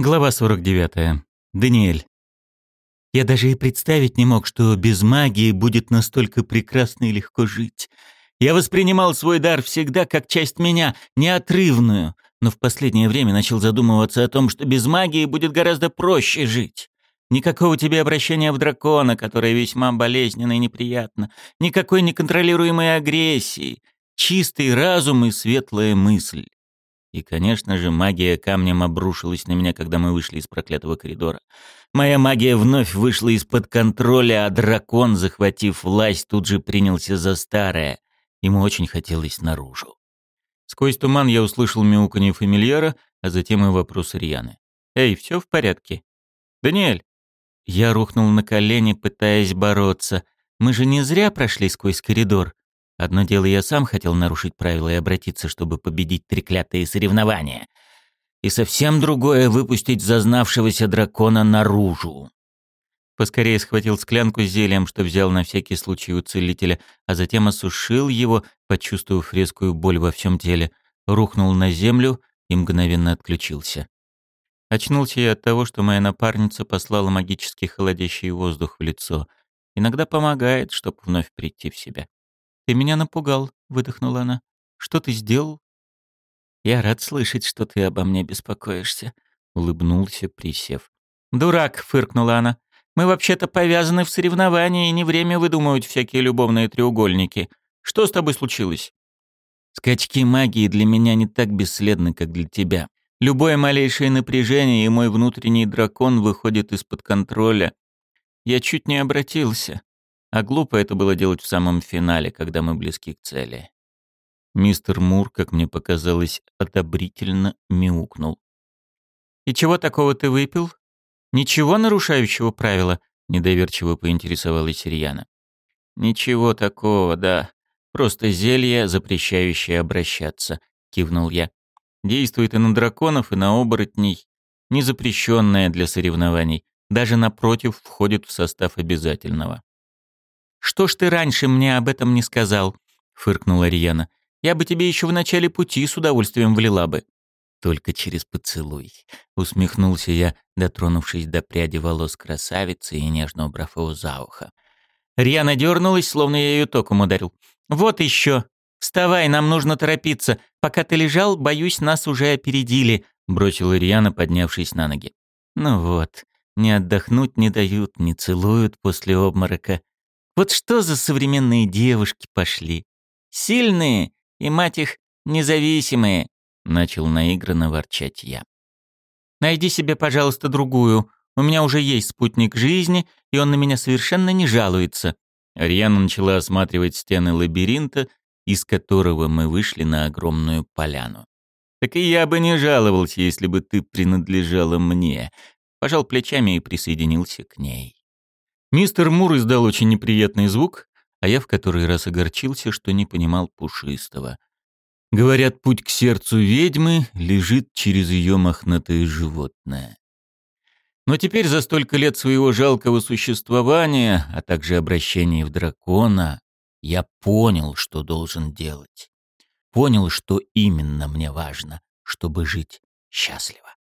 Глава 49. Даниэль. Я даже и представить не мог, что без магии будет настолько прекрасно и легко жить. Я воспринимал свой дар всегда как часть меня, неотрывную, но в последнее время начал задумываться о том, что без магии будет гораздо проще жить. Никакого тебе обращения в дракона, которое весьма болезненно и неприятно. Никакой неконтролируемой агрессии. Чистый разум и светлая мысль. И, конечно же, магия камнем обрушилась на меня, когда мы вышли из проклятого коридора. Моя магия вновь вышла из-под контроля, а дракон, захватив власть, тут же принялся за старое. Ему очень хотелось наружу. Сквозь туман я услышал мяуканье фамильяра, а затем и вопрос Рьяны. «Эй, все в порядке?» «Даниэль!» Я рухнул на колени, пытаясь бороться. «Мы же не зря прошли сквозь коридор. Одно дело, я сам хотел нарушить правила и обратиться, чтобы победить треклятые соревнования. И совсем другое — выпустить зазнавшегося дракона наружу. Поскорее схватил склянку с зельем, что взял на всякий случай у целителя, а затем осушил его, почувствовав резкую боль во всем теле, рухнул на землю и мгновенно отключился. Очнулся я от того, что моя напарница послала магический холодящий воздух в лицо. Иногда помогает, чтобы вновь прийти в себя. «Ты меня напугал», — выдохнула она. «Что ты сделал?» «Я рад слышать, что ты обо мне беспокоишься», — улыбнулся, присев. «Дурак», — фыркнула она. «Мы вообще-то повязаны в соревновании, и не время выдумывать всякие любовные треугольники. Что с тобой случилось?» «Скачки магии для меня не так бесследны, как для тебя. Любое малейшее напряжение, и мой внутренний дракон выходит из-под контроля. Я чуть не обратился. А глупо это было делать в самом финале, когда мы близки к цели. Мистер Мур, как мне показалось, одобрительно мяукнул. «И чего такого ты выпил? Ничего нарушающего правила?» — недоверчиво поинтересовалась Ирьяна. «Ничего такого, да. Просто зелье, запрещающее обращаться», — кивнул я. «Действует и на драконов, и на оборотней. Незапрещенное для соревнований. Даже напротив входит в состав обязательного». «Что ж ты раньше мне об этом не сказал?» — фыркнула Риана. «Я бы тебе еще в начале пути с удовольствием влила бы». «Только через поцелуй», — усмехнулся я, дотронувшись до пряди волос красавицы и нежно убрав его за ухо. Риана дернулась, словно я ее током ударил. «Вот еще! Вставай, нам нужно торопиться. Пока ты лежал, боюсь, нас уже опередили», — бросила Риана, поднявшись на ноги. «Ну вот, не отдохнуть не дают, не целуют после обморока. Вот что за современные девушки пошли? Сильные и, мать их, независимые, начал наигранно ворчать я. Найди себе, пожалуйста, другую. У меня уже есть спутник жизни, и он на меня совершенно не жалуется. Ариана начала осматривать стены лабиринта, из которого мы вышли на огромную поляну. Так и я бы не жаловался, если бы ты принадлежала мне. Пожал плечами и присоединился к ней. Мистер Мур издал очень неприятный звук, а я в который раз огорчился, что не понимал пушистого. Говорят, путь к сердцу ведьмы лежит через ее мохнатое животное. Но теперь за столько лет своего жалкого существования, а также обращения в дракона, я понял, что должен делать. Понял, что именно мне важно, чтобы жить счастливо.